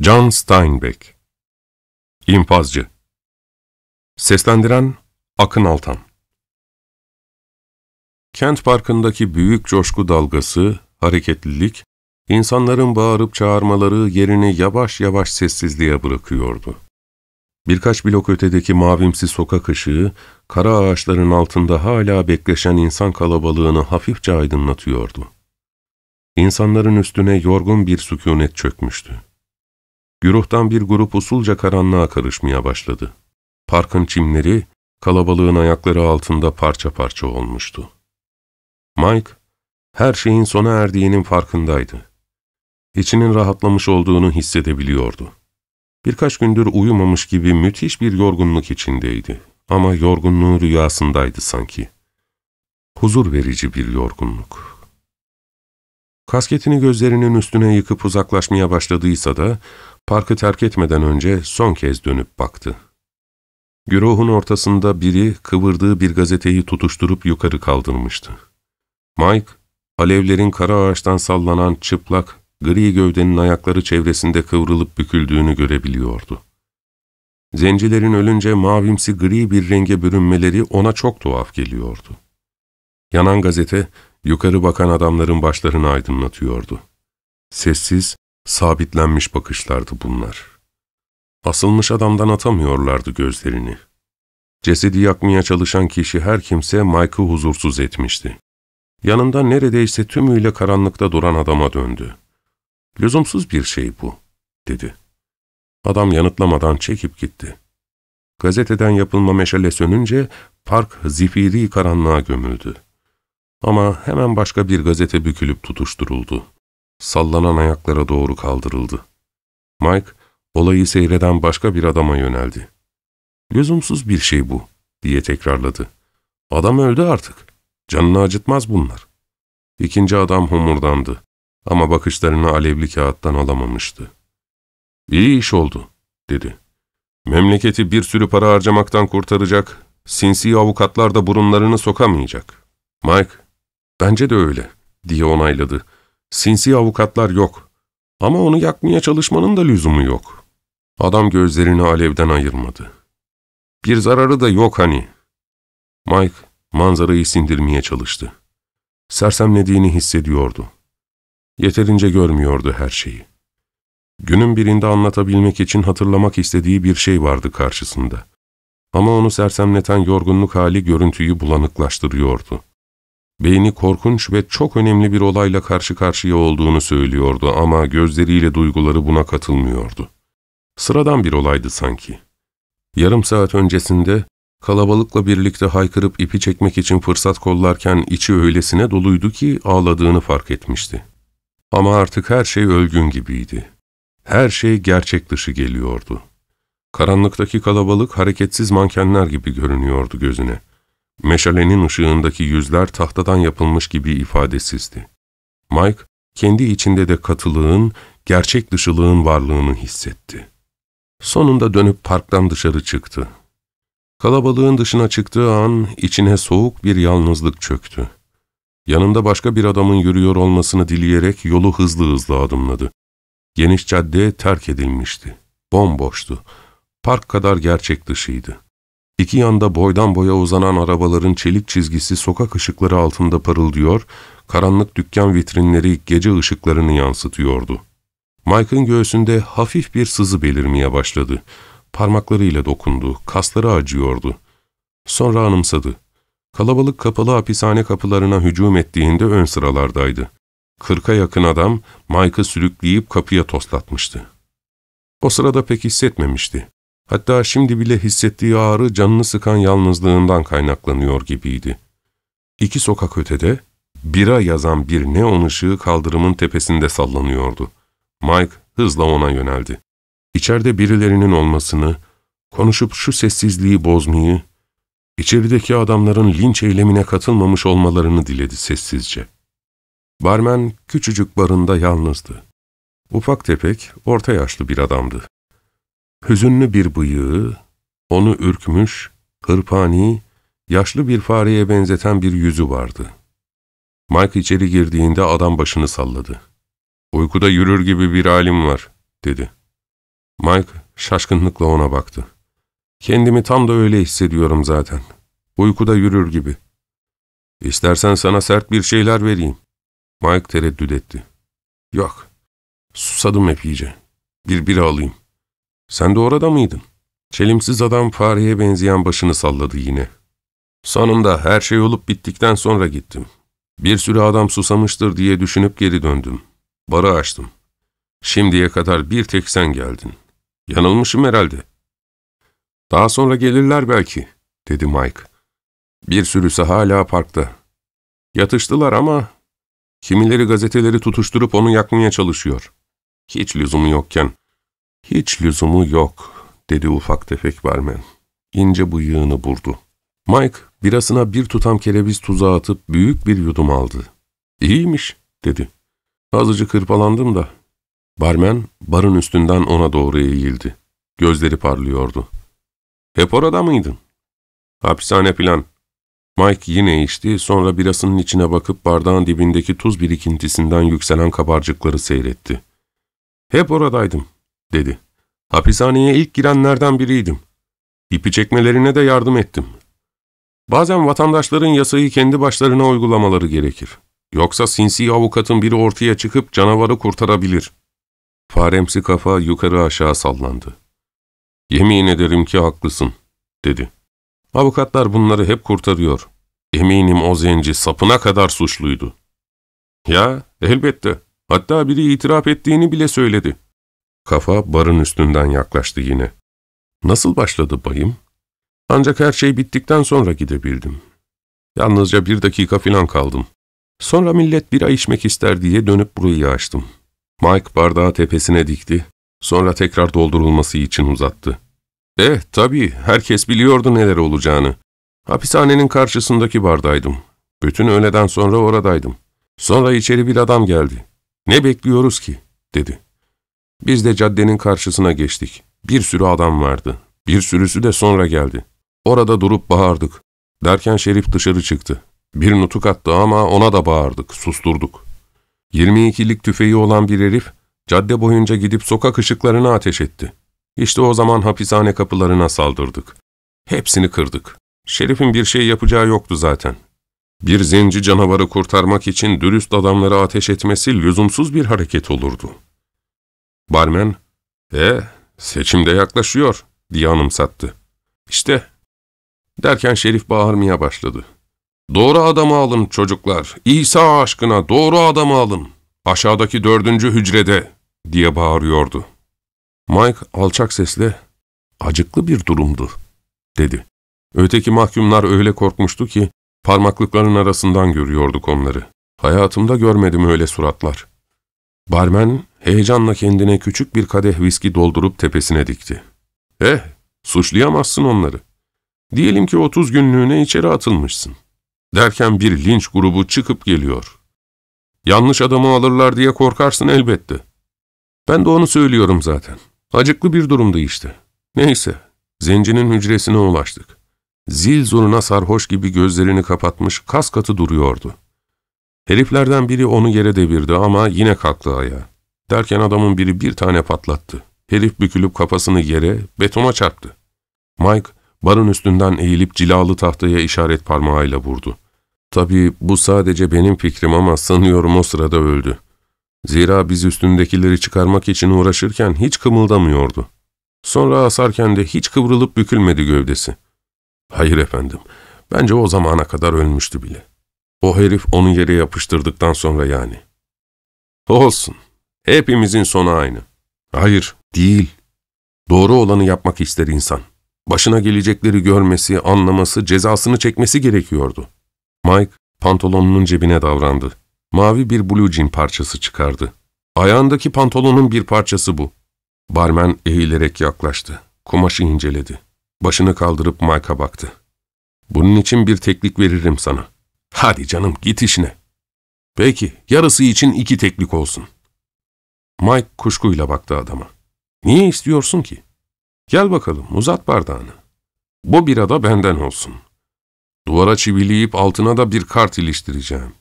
John Steinbeck İmpazcı Seslendiren Akın Altan Kent Parkı'ndaki büyük coşku dalgası, hareketlilik, insanların bağırıp çağırmaları yerini yavaş yavaş sessizliğe bırakıyordu. Birkaç blok ötedeki mavimsi sokak ışığı, kara ağaçların altında hala bekleşen insan kalabalığını hafifçe aydınlatıyordu. İnsanların üstüne yorgun bir sükunet çökmüştü. Güruhtan bir grup usulca karanlığa karışmaya başladı. Parkın çimleri, kalabalığın ayakları altında parça parça olmuştu. Mike, her şeyin sona erdiğinin farkındaydı. İçinin rahatlamış olduğunu hissedebiliyordu. Birkaç gündür uyumamış gibi müthiş bir yorgunluk içindeydi. Ama yorgunluğu rüyasındaydı sanki. Huzur verici bir yorgunluk. Kasketini gözlerinin üstüne yıkıp uzaklaşmaya başladıysa da, parkı terk etmeden önce son kez dönüp baktı. Güruhun ortasında biri kıvırdığı bir gazeteyi tutuşturup yukarı kaldırmıştı. Mike, alevlerin kara ağaçtan sallanan çıplak, gri gövdenin ayakları çevresinde kıvrılıp büküldüğünü görebiliyordu. Zencilerin ölünce mavimsi gri bir renge bürünmeleri ona çok tuhaf geliyordu. Yanan gazete, yukarı bakan adamların başlarını aydınlatıyordu. Sessiz, sabitlenmiş bakışlardı bunlar. Asılmış adamdan atamıyorlardı gözlerini. Cesedi yakmaya çalışan kişi her kimse Mike'ı huzursuz etmişti. Yanında neredeyse tümüyle karanlıkta duran adama döndü. Lüzumsuz bir şey bu, dedi. Adam yanıtlamadan çekip gitti. Gazeteden yapılma meşale sönünce park zifiri karanlığa gömüldü. Ama hemen başka bir gazete bükülüp tutuşturuldu. Sallanan ayaklara doğru kaldırıldı. Mike, olayı seyreden başka bir adama yöneldi. ''Lüzumsuz bir şey bu.'' diye tekrarladı. ''Adam öldü artık. Canını acıtmaz bunlar.'' İkinci adam homurdandı ama bakışlarını alevli kağıttan alamamıştı. ''İyi iş oldu.'' dedi. ''Memleketi bir sürü para harcamaktan kurtaracak, sinsi avukatlar da burunlarını sokamayacak.'' Mike, ''Bence de öyle.'' diye onayladı. ''Sinsi avukatlar yok. Ama onu yakmaya çalışmanın da lüzumu yok.'' Adam gözlerini alevden ayırmadı. ''Bir zararı da yok hani.'' Mike, manzarayı sindirmeye çalıştı. Sersemlediğini hissediyordu. Yeterince görmüyordu her şeyi. Günün birinde anlatabilmek için hatırlamak istediği bir şey vardı karşısında. Ama onu sersemleten yorgunluk hali görüntüyü bulanıklaştırıyordu. Beyni korkunç ve çok önemli bir olayla karşı karşıya olduğunu söylüyordu ama gözleriyle duyguları buna katılmıyordu. Sıradan bir olaydı sanki. Yarım saat öncesinde kalabalıkla birlikte haykırıp ipi çekmek için fırsat kollarken içi öylesine doluydu ki ağladığını fark etmişti. Ama artık her şey ölgün gibiydi. Her şey gerçek dışı geliyordu. Karanlıktaki kalabalık hareketsiz mankenler gibi görünüyordu gözüne. Meşalenin ışığındaki yüzler tahtadan yapılmış gibi ifadesizdi. Mike, kendi içinde de katılığın, gerçek dışılığın varlığını hissetti. Sonunda dönüp parktan dışarı çıktı. Kalabalığın dışına çıktığı an içine soğuk bir yalnızlık çöktü. Yanında başka bir adamın yürüyor olmasını dileyerek yolu hızlı hızlı adımladı. Geniş cadde terk edilmişti. Bomboştu. Park kadar gerçek dışıydı. İki yanda boydan boya uzanan arabaların çelik çizgisi sokak ışıkları altında parıldıyor, karanlık dükkan vitrinleri gece ışıklarını yansıtıyordu. Mike'ın göğsünde hafif bir sızı belirmeye başladı. Parmaklarıyla dokundu, kasları acıyordu. Sonra anımsadı. Kalabalık kapalı hapishane kapılarına hücum ettiğinde ön sıralardaydı. Kırka yakın adam Mike'ı sürükleyip kapıya toslatmıştı. O sırada pek hissetmemişti. Hatta şimdi bile hissettiği ağrı canını sıkan yalnızlığından kaynaklanıyor gibiydi. İki sokak ötede, bira yazan bir neon ışığı kaldırımın tepesinde sallanıyordu. Mike hızla ona yöneldi. İçeride birilerinin olmasını, konuşup şu sessizliği bozmayı, içerideki adamların linç eylemine katılmamış olmalarını diledi sessizce. Barmen küçücük barında yalnızdı. Ufak tefek, orta yaşlı bir adamdı. Hüzünlü bir bıyığı, onu ürkmüş, hırpani, yaşlı bir fareye benzeten bir yüzü vardı. Mike içeri girdiğinde adam başını salladı. ''Uykuda yürür gibi bir halim var.'' dedi. Mike şaşkınlıkla ona baktı. Kendimi tam da öyle hissediyorum zaten. Uykuda yürür gibi. İstersen sana sert bir şeyler vereyim. Mike tereddüt etti. Yok. Susadım hep iyice. Bir bira alayım. Sen de orada mıydın? Çelimsiz adam fareye benzeyen başını salladı yine. Sonunda her şey olup bittikten sonra gittim. Bir sürü adam susamıştır diye düşünüp geri döndüm. Barı açtım. Şimdiye kadar bir tek sen geldin. Yanılmışım herhalde. Daha sonra gelirler belki, dedi Mike. Bir sürüsü hala parkta. Yatıştılar ama kimileri gazeteleri tutuşturup onu yakmaya çalışıyor. Hiç lüzumu yokken. Hiç lüzumu yok, dedi ufak tefek barmen. İnce bıyığını burdu. Mike birasına bir tutam kereviz tuzu atıp büyük bir yudum aldı. İyiymiş, dedi. Azıcık hırpalandım da. Barmen barın üstünden ona doğru eğildi. Gözleri parlıyordu. Hep orada mıydın? Hapishane plan. Mike yine içti, sonra birasının içine bakıp bardağın dibindeki tuz birikintisinden yükselen kabarcıkları seyretti. Hep oradaydım, dedi. Hapishaneye ilk girenlerden biriydim. İpi çekmelerine de yardım ettim. Bazen vatandaşların yasayı kendi başlarına uygulamaları gerekir. Yoksa sinsi avukatın biri ortaya çıkıp canavarı kurtarabilir. Faremsi kafa yukarı aşağı sallandı. Yemin ederim ki haklısın, dedi. Avukatlar bunları hep kurtarıyor. Eminim o zenci sapına kadar suçluydu. Ya, elbette. Hatta biri itiraf ettiğini bile söyledi. Kafa barın üstünden yaklaştı yine. Nasıl başladı bayım? Ancak her şey bittikten sonra gidebildim. Yalnızca bir dakika filan kaldım. Sonra millet bira içmek ister diye dönüp burayı açtım. Mike bardağı tepesine dikti, sonra tekrar doldurulması için uzattı. Eh tabii, herkes biliyordu neler olacağını. Hapishanenin karşısındaki bardaydım. Bütün öğleden sonra oradaydım. Sonra içeri bir adam geldi. Ne bekliyoruz ki? dedi. Biz de caddenin karşısına geçtik. Bir sürü adam vardı. Bir sürüsü de sonra geldi. Orada durup bağırdık. Derken Şerif dışarı çıktı. Bir nutuk attı ama ona da bağırdık, susturduk. 22'lik tüfeği olan bir herif, cadde boyunca gidip sokak ışıklarına ateş etti. İşte o zaman hapishane kapılarına saldırdık. Hepsini kırdık. Şerif'in bir şey yapacağı yoktu zaten. Bir zenci canavarı kurtarmak için dürüst adamlara ateş etmesi lüzumsuz bir hareket olurdu. Barmen, ''E, seçimde yaklaşıyor.'' diye anımsattı. İşte, derken Şerif bağırmaya başladı. ''Doğru adamı alın çocuklar, İsa aşkına doğru adamı alın, aşağıdaki dördüncü hücrede.'' diye bağırıyordu. Mike alçak sesle, ''Acıklı bir durumdu.'' dedi. Öteki mahkumlar öyle korkmuştu ki, parmaklıkların arasından görüyorduk onları. Hayatımda görmedim öyle suratlar. Barmen heyecanla kendine küçük bir kadeh viski doldurup tepesine dikti. Eh, suçlayamazsın onları. Diyelim ki 30 günlüğüne içeri atılmışsın. Derken bir linç grubu çıkıp geliyor. Yanlış adamı alırlar diye korkarsın elbette. Ben de onu söylüyorum zaten. Acıklı bir durumda işte. Neyse, zencinin hücresine ulaştık. Zil zuruna sarhoş gibi gözlerini kapatmış kas katı duruyordu. Heriflerden biri onu yere devirdi ama yine kalktı ayağa. Derken adamın biri bir tane patlattı. Herif bükülüp kafasını yere, betona çarptı. Mike, barın üstünden eğilip cilalı tahtaya işaret parmağıyla vurdu. Tabii bu sadece benim fikrim ama sanıyorum o sırada öldü. Zira biz üstündekileri çıkarmak için uğraşırken hiç kımıldamıyordu. Sonra asarken de hiç kıvrılıp bükülmedi gövdesi. Hayır efendim, bence o zamana kadar ölmüştü bile. O herif onu yere yapıştırdıktan sonra yani. Olsun, hepimizin sonu aynı. Hayır, değil. Doğru olanı yapmak ister insan. Başına gelecekleri görmesi, anlaması, cezasını çekmesi gerekiyordu. Mike, pantolonunun cebine davrandı. Mavi bir blue jean parçası çıkardı. Ayağındaki pantolonun bir parçası bu. Barmen eğilerek yaklaştı. Kumaşı inceledi. Başını kaldırıp Mike'a baktı. Bunun için bir teklik veririm sana. Hadi canım git işine. Peki, yarısı için iki teklik olsun. Mike kuşkuyla baktı adama. Niye istiyorsun ki? Gel bakalım, uzat bardağını. Bu birada benden olsun. Duvara çivileyip altına da bir kart iliştireceğim.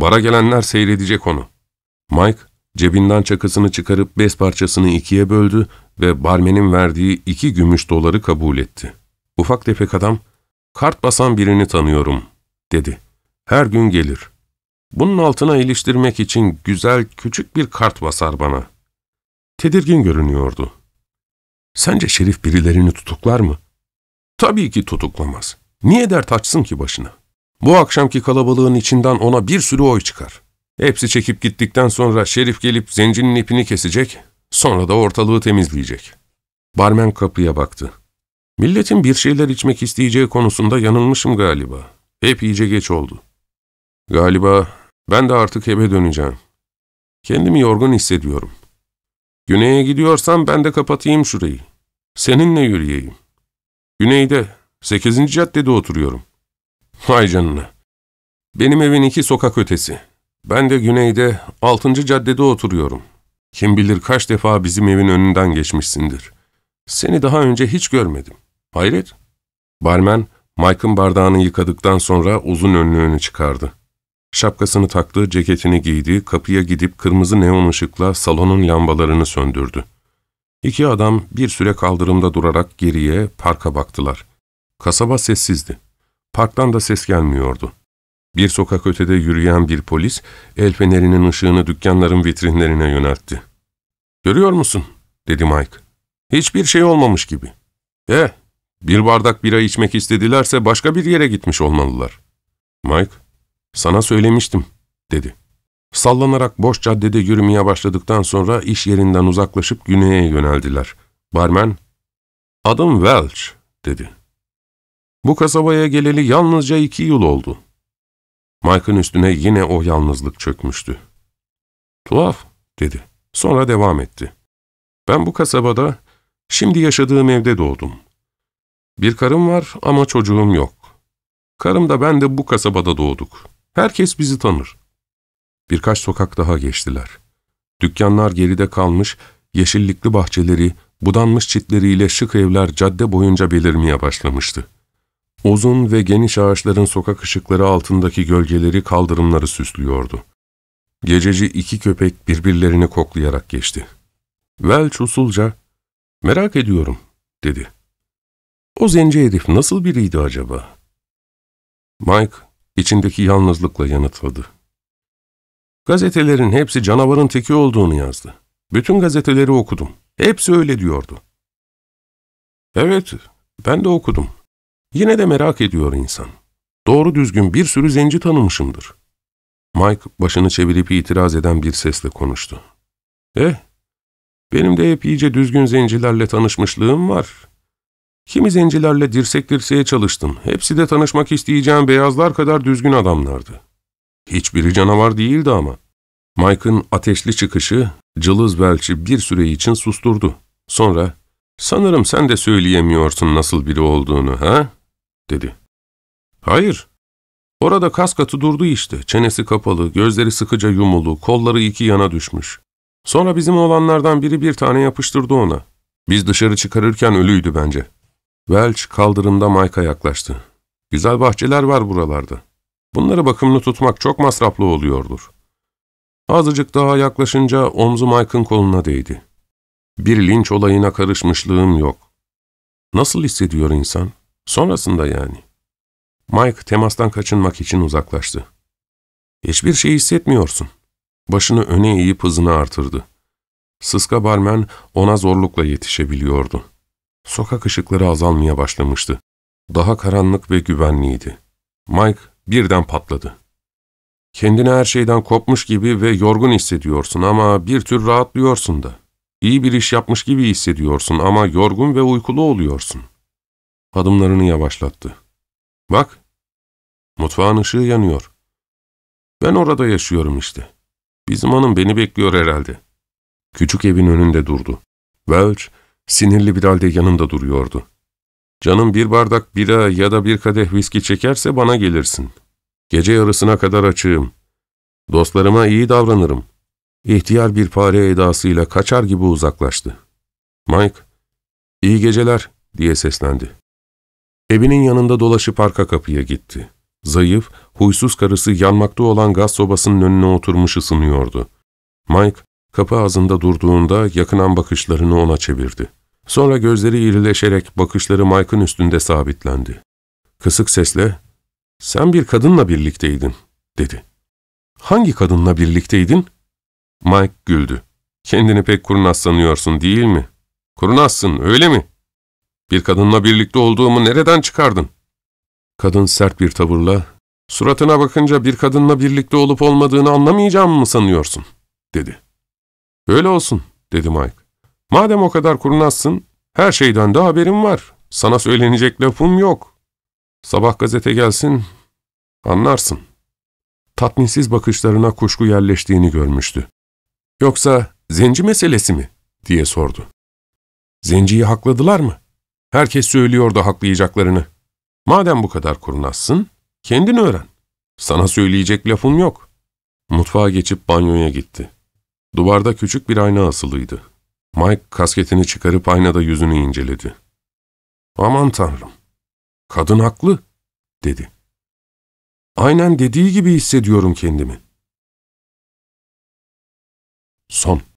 Bara gelenler seyredecek onu. Mike, cebinden çakısını çıkarıp bez parçasını ikiye böldü, ve barmenin verdiği iki gümüş doları kabul etti. Ufak tefek adam, kart basan birini tanıyorum, dedi. Her gün gelir. Bunun altına iliştirmek için güzel küçük bir kart basar bana. Tedirgin görünüyordu. Sence Şerif birilerini tutuklar mı? Tabii ki tutuklamaz. Niye dert açsın ki başına? Bu akşamki kalabalığın içinden ona bir sürü oy çıkar. Hepsi çekip gittikten sonra Şerif gelip zencinin ipini kesecek, sonra da ortalığı temizleyecek. Barmen kapıya baktı. Milletin bir şeyler içmek isteyeceği konusunda yanılmışım galiba. Hep iyice geç oldu. Galiba ben de artık eve döneceğim. Kendimi yorgun hissediyorum. Güney'e gidiyorsam ben de kapatayım şurayı. Seninle yürüyeyim. Güneyde, 8. caddede oturuyorum. Vay canına. Benim evin iki sokak ötesi. Ben de güneyde, 6. caddede oturuyorum. Kim bilir kaç defa bizim evin önünden geçmişsindir. Seni daha önce hiç görmedim. Hayret. Barmen, Mike'ın bardağını yıkadıktan sonra uzun önlüğünü çıkardı. Şapkasını taktı, ceketini giydi, kapıya gidip kırmızı neon ışıkla salonun lambalarını söndürdü. İki adam bir süre kaldırımda durarak geriye, parka baktılar. Kasaba sessizdi. Parktan da ses gelmiyordu. Bir sokak ötede yürüyen bir polis, el fenerinin ışığını dükkanların vitrinlerine yöneltti. ''Görüyor musun?'' dedi Mike. ''Hiçbir şey olmamış gibi.'' ''Eh, bir bardak bira içmek istedilerse başka bir yere gitmiş olmalılar.'' Mike, ''Sana söylemiştim.'' dedi. Sallanarak boş caddede yürümeye başladıktan sonra iş yerinden uzaklaşıp güneye yöneldiler. Barmen, ''Adım Welch.'' dedi. ''Bu kasabaya geleli yalnızca iki yıl oldu.'' Mike'ın üstüne yine o yalnızlık çökmüştü. ''Tuhaf.'' dedi. Sonra devam etti. ''Ben bu kasabada, şimdi yaşadığım evde doğdum. Bir karım var ama çocuğum yok. Karım da ben de bu kasabada doğduk. Herkes bizi tanır. Birkaç sokak daha geçtiler. Dükkanlar geride kalmış, yeşillikli bahçeleri, budanmış çitleriyle şık evler cadde boyunca belirmeye başlamıştı. Uzun ve geniş ağaçların sokak ışıkları altındaki gölgeleri kaldırımları süslüyordu. Gececi iki köpek birbirlerini koklayarak geçti. Welch usulca, ''Merak ediyorum.'' dedi. ''O zenci herif nasıl biriydi acaba?'' Mike, içindeki yalnızlıkla yanıtladı. Gazetelerin hepsi canavarın teki olduğunu yazdı. Bütün gazeteleri okudum. Hepsi öyle diyordu. Evet, ben de okudum. Yine de merak ediyor insan. Doğru düzgün bir sürü zenci tanımışımdır. Mike başını çevirip itiraz eden bir sesle konuştu. Eh, benim de hep iyice düzgün zencilerle tanışmışlığım var. Kimi zencilerle dirsek dirseğe çalıştım. Hepsi de tanışmak isteyeceğim beyazlar kadar düzgün adamlardı. Hiçbiri canavar değildi ama. Mike'ın ateşli çıkışı, cılız belçi bir süre için susturdu. Sonra, ''Sanırım sen de söyleyemiyorsun nasıl biri olduğunu, ha?'' dedi. ''Hayır. Orada kas katı durdu işte, çenesi kapalı, gözleri sıkıca yumulu, kolları iki yana düşmüş. Sonra bizim oğlanlardan biri bir tane yapıştırdı ona. Biz dışarı çıkarırken ölüydü bence.'' Welch kaldırımda Mike'a yaklaştı. ''Güzel bahçeler var buralarda. Bunları bakımlı tutmak çok masraflı oluyordur.'' Azıcık daha yaklaşınca omzu Mike'ın koluna değdi. Bir linç olayına karışmışlığım yok. Nasıl hissediyor insan? Sonrasında yani. Mike temastan kaçınmak için uzaklaştı. Hiçbir şey hissetmiyorsun. Başını öne eğip hızını artırdı. Sıska barmen ona zorlukla yetişebiliyordu. Sokak ışıkları azalmaya başlamıştı. Daha karanlık ve güvenliydi. Mike birden patladı. Kendini her şeyden kopmuş gibi ve yorgun hissediyorsun ama bir tür rahatlıyorsun da. İyi bir iş yapmış gibi hissediyorsun ama yorgun ve uykulu oluyorsun. Adımlarını yavaşlattı. Bak, mutfağın ışığı yanıyor. Ben orada yaşıyorum işte. Bizim hanım beni bekliyor herhalde. Küçük evin önünde durdu. Welch, sinirli bir halde yanında duruyordu. Canım bir bardak bira ya da bir kadeh viski çekerse bana gelirsin. Gece yarısına kadar açığım. Dostlarıma iyi davranırım. İhtiyar bir fare edasıyla kaçar gibi uzaklaştı. Mike, iyi geceler diye seslendi. Evinin yanında dolaşıp arka kapıya gitti. Zayıf, huysuz karısı yanmakta olan gaz sobasının önüne oturmuş ısınıyordu. Mike, Kapı ağzında durduğunda yakınan bakışlarını ona çevirdi. Sonra gözleri irileşerek bakışları Mike'ın üstünde sabitlendi. Kısık sesle, ''Sen bir kadınla birlikteydin.'' dedi. ''Hangi kadınla birlikteydin?'' Mike güldü. ''Kendini pek kurnaz sanıyorsun değil mi? Kurnazsın, öyle mi? Bir kadınla birlikte olduğumu nereden çıkardın?'' Kadın sert bir tavırla, ''Suratına bakınca bir kadınla birlikte olup olmadığını anlamayacağım mı sanıyorsun?'' dedi. ''Öyle olsun.'' dedi Mike. ''Madem o kadar kurnazsın, her şeyden de haberim var. Sana söylenecek lafım yok. Sabah gazete gelsin, anlarsın.'' Tatminsiz bakışlarına kuşku yerleştiğini görmüştü. ''Yoksa zenci meselesi mi?'' diye sordu. ''Zenciyi hakladılar mı? Herkes söylüyordu haklayacaklarını. Madem bu kadar kurnazsın, kendin öğren. Sana söyleyecek lafım yok.'' Mutfağa geçip banyoya gitti. Duvarda küçük bir ayna asılıydı. Mike kasketini çıkarıp aynada yüzünü inceledi. ''Aman tanrım, kadın haklı.'' dedi. ''Aynen dediği gibi hissediyorum kendimi.'' Son